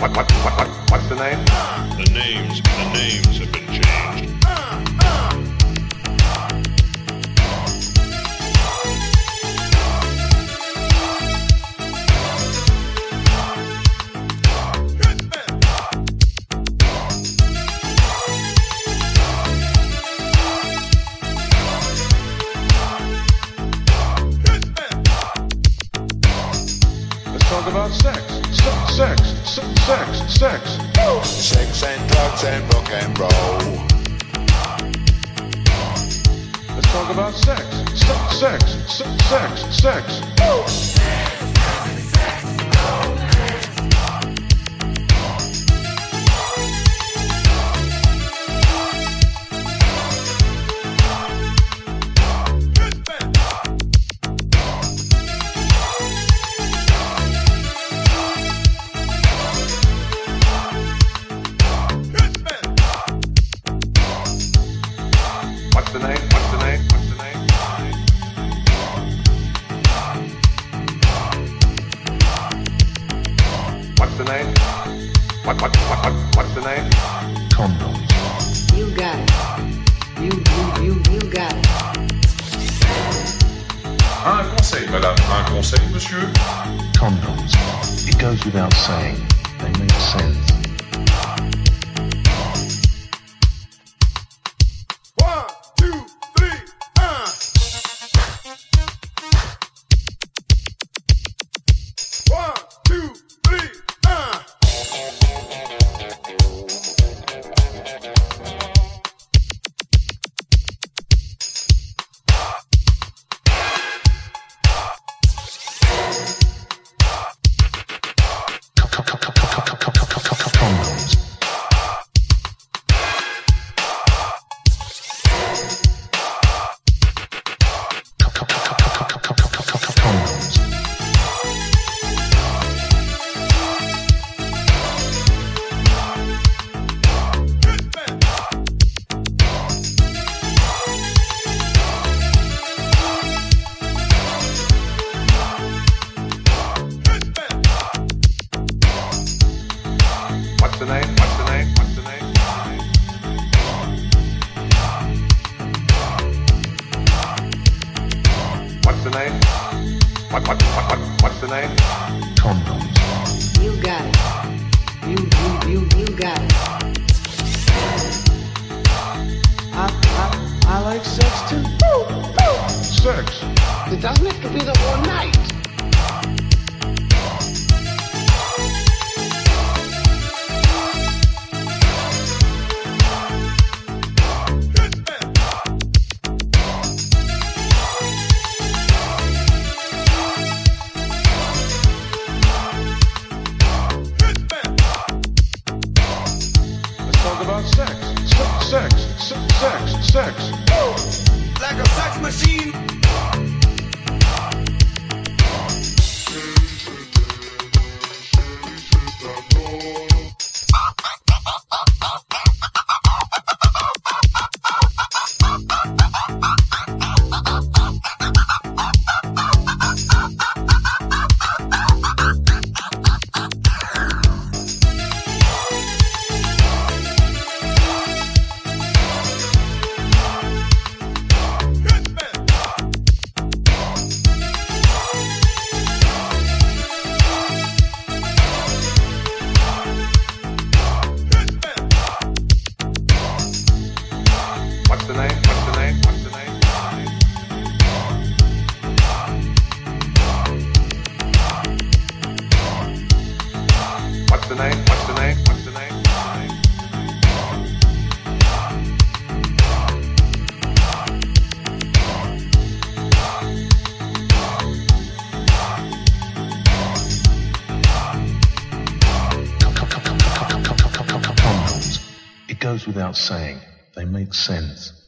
What's the name? What, what, what, what, what's the name? The names, the names have been changed. Let's talk about sex. Se- sex, se- sex, sex. Sex and drugs and rock and roll. Let's talk about sex. Se- sex, se- sex, sex. What's the name? What's the name? What's the name? What's the name? What, what, what, what, what's the name? Condoms. You got it. You, you, you, you got it. Un conseil, madame. Un conseil, monsieur. Condoms. It goes without saying. They make sense. The name? What, what, what, what, what's the name? Condoms. You got it. You, you, you, you got it. I, I, I like sex too. Woo, woo. Sex. It doesn't have to be the whole night. About sex. Se- sex, se- sex, sex. Like a sex machine. Without saying. They make sense.